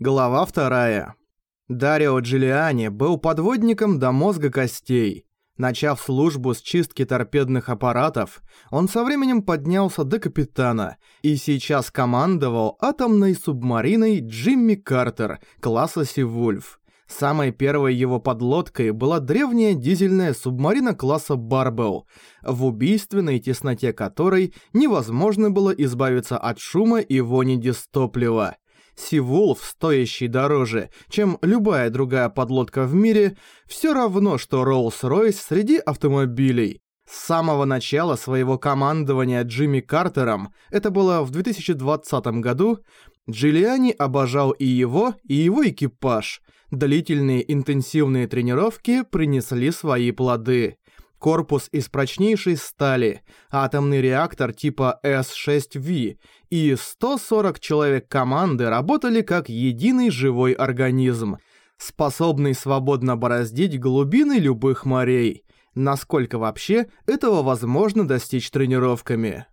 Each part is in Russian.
Глава вторая. Дарио Джулиани был подводником до мозга костей. Начав службу с чистки торпедных аппаратов, он со временем поднялся до капитана и сейчас командовал атомной субмариной Джимми Картер класса Сивульф. Самой первой его подлодкой была древняя дизельная субмарина класса Барбел, в убийственной тесноте которой невозможно было избавиться от шума и вони дистоплива. Сивулф, стоящий дороже, чем любая другая подлодка в мире, все равно, что Роллс-Ройс среди автомобилей. С самого начала своего командования Джимми Картером, это было в 2020 году, Джиллиани обожал и его, и его экипаж. Длительные интенсивные тренировки принесли свои плоды корпус из прочнейшей стали, атомный реактор типа С-6В и 140 человек команды работали как единый живой организм, способный свободно бороздить глубины любых морей. Насколько вообще этого возможно достичь тренировками?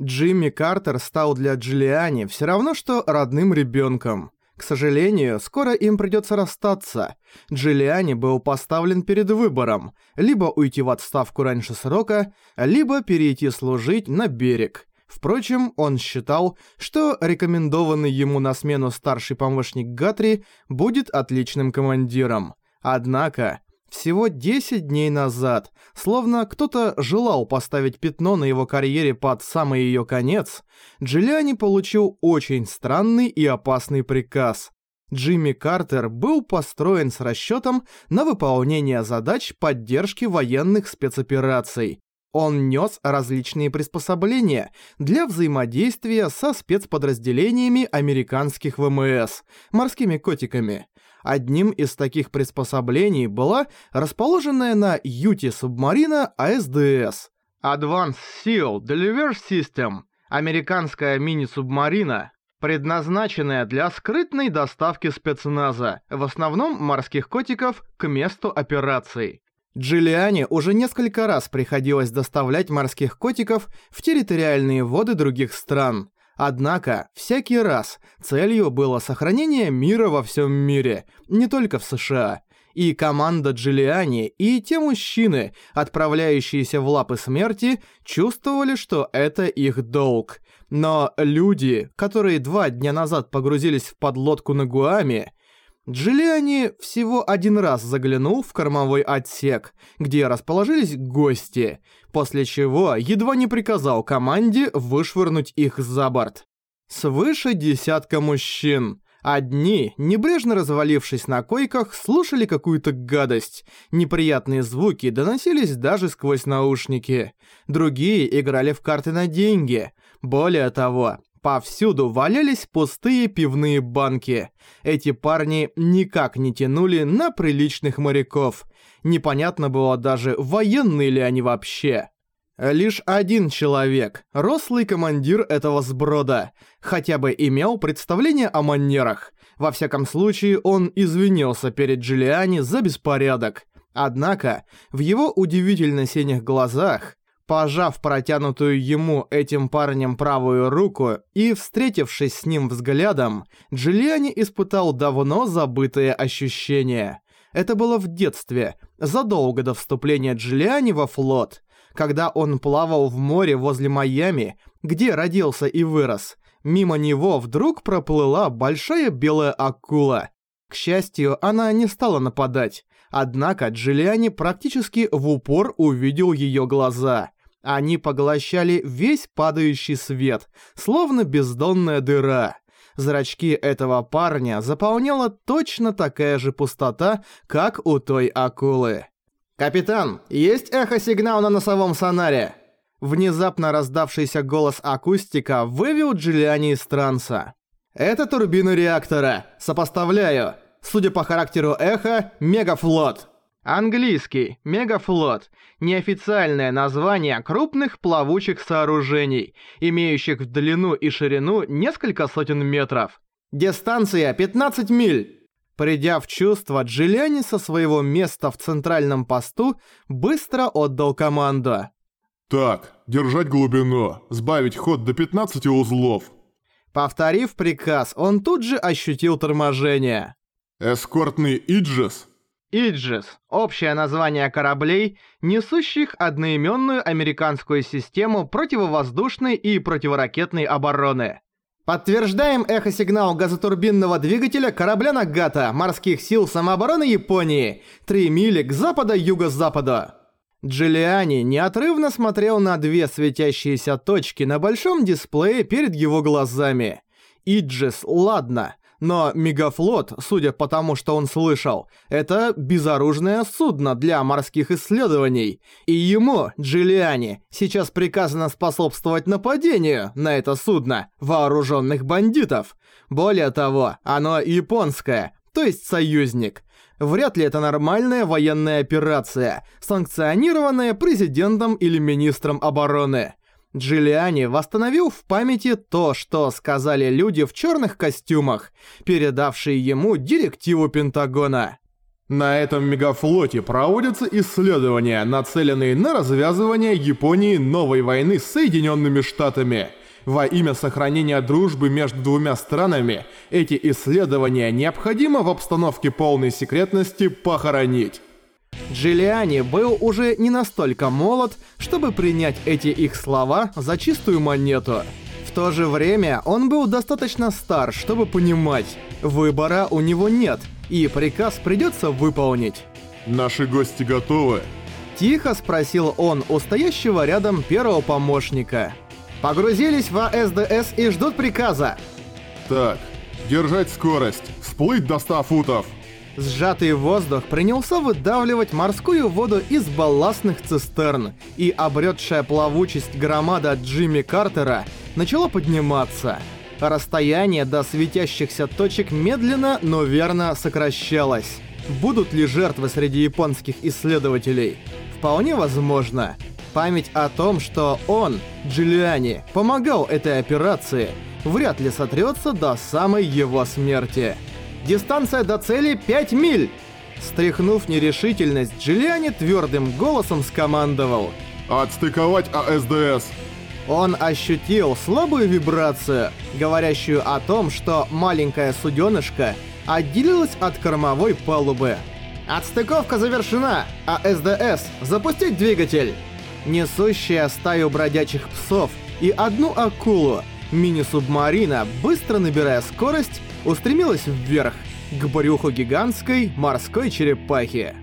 Джимми Картер стал для Джулиани все равно, что родным ребенком. К сожалению, скоро им придется расстаться. Джиллиани был поставлен перед выбором – либо уйти в отставку раньше срока, либо перейти служить на берег. Впрочем, он считал, что рекомендованный ему на смену старший помощник Гатри будет отличным командиром. Однако, всего 10 дней назад, словно кто-то желал поставить пятно на его карьере под самый ее конец, Джиллиани получил очень странный и опасный приказ. Джимми Картер был построен с расчетом на выполнение задач поддержки военных спецопераций. Он нес различные приспособления для взаимодействия со спецподразделениями американских ВМС, морскими котиками, Одним из таких приспособлений была расположенная на юте субмарина АСДС. Advanced Seal Delivery System, американская мини-субмарина, предназначенная для скрытной доставки спецназа, в основном морских котиков, к месту операций. Джиллиане уже несколько раз приходилось доставлять морских котиков в территориальные воды других стран, Однако, всякий раз целью было сохранение мира во всем мире, не только в США. И команда Джиллиани, и те мужчины, отправляющиеся в лапы смерти, чувствовали, что это их долг. Но люди, которые два дня назад погрузились в подлодку на Гуаме, Джиллиани всего один раз заглянул в кормовой отсек, где расположились гости, после чего едва не приказал команде вышвырнуть их за борт. Свыше десятка мужчин. Одни, небрежно развалившись на койках, слушали какую-то гадость. Неприятные звуки доносились даже сквозь наушники. Другие играли в карты на деньги. Более того, Повсюду валялись пустые пивные банки. Эти парни никак не тянули на приличных моряков. Непонятно было даже, военные ли они вообще. Лишь один человек, рослый командир этого сброда, хотя бы имел представление о манерах. Во всяком случае, он извинился перед Джулиани за беспорядок. Однако, в его удивительно синих глазах Пожав протянутую ему этим парнем правую руку и встретившись с ним взглядом, Джиллиани испытал давно забытые ощущения. Это было в детстве, задолго до вступления Джиллиани во флот, когда он плавал в море возле Майами, где родился и вырос. Мимо него вдруг проплыла большая белая акула. К счастью, она не стала нападать, однако Джиллиани практически в упор увидел ее глаза – они поглощали весь падающий свет, словно бездонная дыра. Зрачки этого парня заполняла точно такая же пустота, как у той акулы. «Капитан, есть эхо-сигнал на носовом сонаре?» Внезапно раздавшийся голос акустика вывел Джиллиани из транса. «Это турбина реактора. Сопоставляю. Судя по характеру эха, мегафлот». Английский мегафлот – неофициальное название крупных плавучих сооружений, имеющих в длину и ширину несколько сотен метров. Дистанция 15 миль. Придя в чувство, Джиляни со своего места в центральном посту быстро отдал команду. «Так, держать глубину, сбавить ход до 15 узлов». Повторив приказ, он тут же ощутил торможение. Эскортный Иджес? Иджес – общее название кораблей, несущих одноименную американскую систему противовоздушной и противоракетной обороны. Подтверждаем эхосигнал газотурбинного двигателя корабля Нагата морских сил самообороны Японии, 3 мили к запада-юго-западу. Джулиани неотрывно смотрел на две светящиеся точки на большом дисплее перед его глазами. Иджис, ладно, но Мегафлот, судя по тому, что он слышал, это безоружное судно для морских исследований. И ему, Джулиани, сейчас приказано способствовать нападению на это судно вооруженных бандитов. Более того, оно японское, то есть союзник. Вряд ли это нормальная военная операция, санкционированная президентом или министром обороны. Джиллиани восстановил в памяти то, что сказали люди в черных костюмах, передавшие ему директиву Пентагона. На этом мегафлоте проводятся исследования, нацеленные на развязывание Японии новой войны с Соединенными Штатами. Во имя сохранения дружбы между двумя странами, эти исследования необходимо в обстановке полной секретности похоронить. Джиллиани был уже не настолько молод, чтобы принять эти их слова за чистую монету. В то же время он был достаточно стар, чтобы понимать, выбора у него нет, и приказ придется выполнить. «Наши гости готовы?» Тихо спросил он у стоящего рядом первого помощника. Погрузились в АСДС и ждут приказа. Так, держать скорость, всплыть до 100 футов. Сжатый воздух принялся выдавливать морскую воду из балластных цистерн, и обретшая плавучесть громада Джимми Картера начала подниматься. Расстояние до светящихся точек медленно, но верно сокращалось. Будут ли жертвы среди японских исследователей? Вполне возможно. Память о том, что он, Джулиани, помогал этой операции, вряд ли сотрется до самой его смерти. Дистанция до цели 5 миль! Стряхнув нерешительность, Джулиани твердым голосом скомандовал. «Отстыковать АСДС!» Он ощутил слабую вибрацию, говорящую о том, что маленькая суденышко отделилась от кормовой палубы. «Отстыковка завершена! АСДС! Запустить двигатель!» Несущая стаю бродячих псов и одну акулу, мини-субмарина, быстро набирая скорость, устремилась вверх, к брюху гигантской морской черепахи.